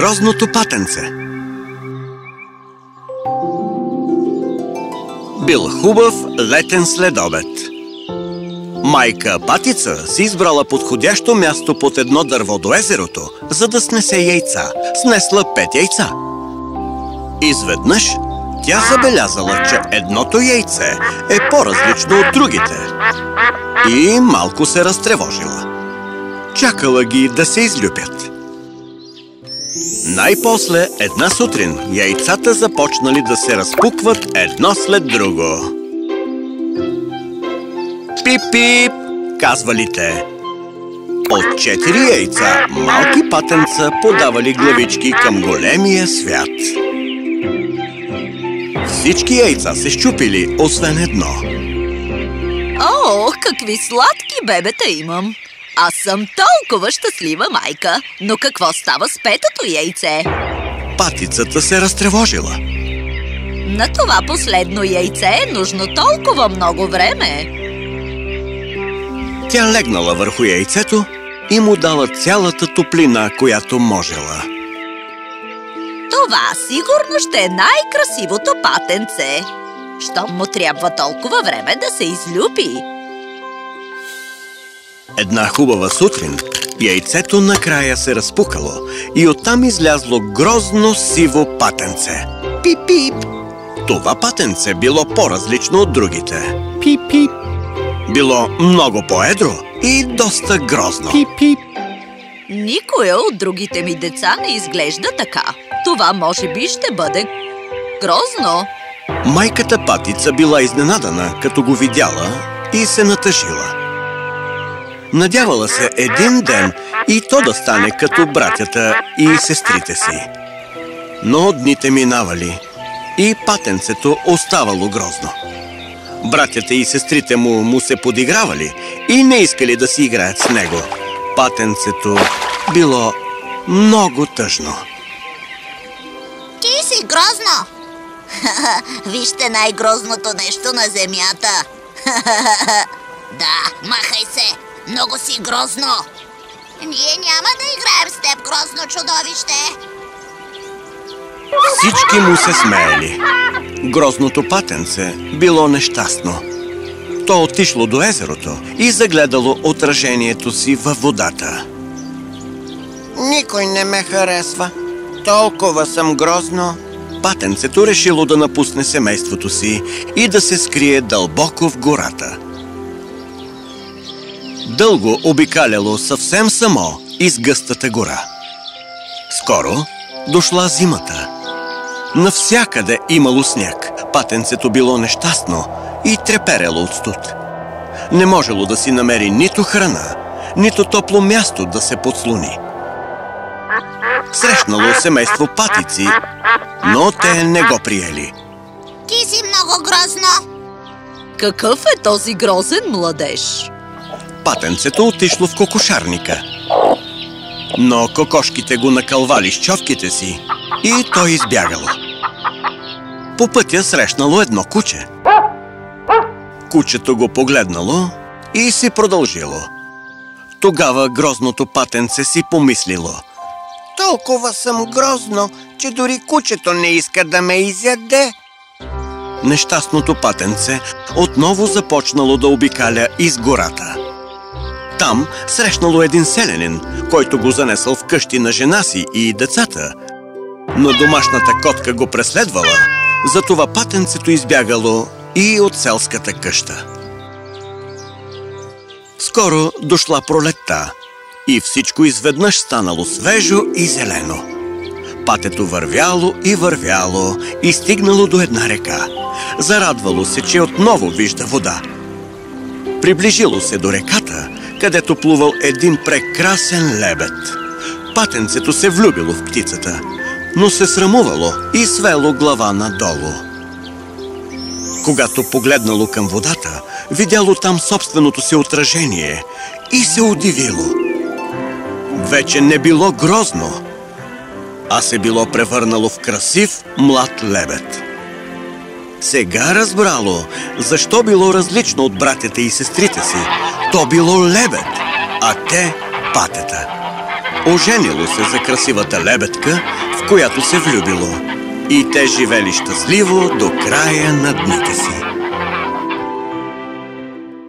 Грозното патенце Бил хубав летен следобед. Майка Патица си избрала подходящо място под едно дърво до езерото, за да снесе яйца. Снесла пет яйца. Изведнъж тя забелязала, че едното яйце е по-различно от другите. И малко се разтревожила. Чакала ги да се излюпят. Най-после една сутрин яйцата започнали да се разпукват едно след друго. Пип-пип, казвали те. От четири яйца малки патенца подавали главички към големия свят. Всички яйца се щупили, освен едно. О, какви сладки бебета имам! Аз съм толкова щастлива майка, но какво става с петото яйце? Патицата се разтревожила. На това последно яйце е нужно толкова много време. Тя легнала върху яйцето и му дала цялата топлина, която можела. Това сигурно ще е най-красивото патенце. Щом му трябва толкова време да се излюпи. Една хубава сутрин яйцето накрая се разпукало и оттам излязло грозно сиво патенце. Пип-пип! Това патенце било по-различно от другите. Пип-пип! Било много по-едро и доста грозно. Пип-пип! Никоя от другите ми деца не изглежда така. Това може би ще бъде грозно. Майката патица била изненадана, като го видяла и се натъжила. Надявала се един ден и то да стане като братята и сестрите си. Но дните минавали и патенцето оставало грозно. Братята и сестрите му му се подигравали и не искали да си играят с него. Патенцето било много тъжно. Ти си грозно! Вижте най-грозното нещо на земята! да, махай се! Много си грозно! Ние няма да играем с теб, грозно чудовище! Всички му се смеели. Грозното патенце било нещастно. То отишло до езерото и загледало отражението си във водата. Никой не ме харесва. Толкова съм грозно. Патенцето решило да напусне семейството си и да се скрие дълбоко в гората. Дълго обикаляло съвсем само из гъстата гора. Скоро дошла зимата. Навсякъде имало сняг. Патенцето било нещастно и треперело от студ. Не можело да си намери нито храна, нито топло място да се подслони. Срещнало семейство патици, но те не го приели. Ти си много грозно! Какъв е този грозен младеж? Патенцето отишло в кокошарника. Но кокошките го накълвали с човките си и той избягало. По пътя срещнало едно куче. Кучето го погледнало и си продължило. Тогава грозното патенце си помислило. Толкова съм грозно, че дори кучето не иска да ме изяде. Нещастното патенце отново започнало да обикаля из гората. Там срещнало един селянин, който го занесъл в къщи на жена си и децата. Но домашната котка го преследвала, затова патенцето избягало и от селската къща. Скоро дошла пролетта и всичко изведнъж станало свежо и зелено. Патето вървяло и вървяло и стигнало до една река. Зарадвало се, че отново вижда вода. Приближило се до реката, където плувал един прекрасен лебед. Патенцето се влюбило в птицата, но се срамувало и свело глава надолу. Когато погледнало към водата, видяло там собственото си отражение и се удивило. Вече не било грозно, а се било превърнало в красив млад лебед. Сега разбрало, защо било различно от братята и сестрите си. То било лебед, а те патета. оженило се за красивата лебедка, в която се влюбило. И те живели щастливо до края на дните си.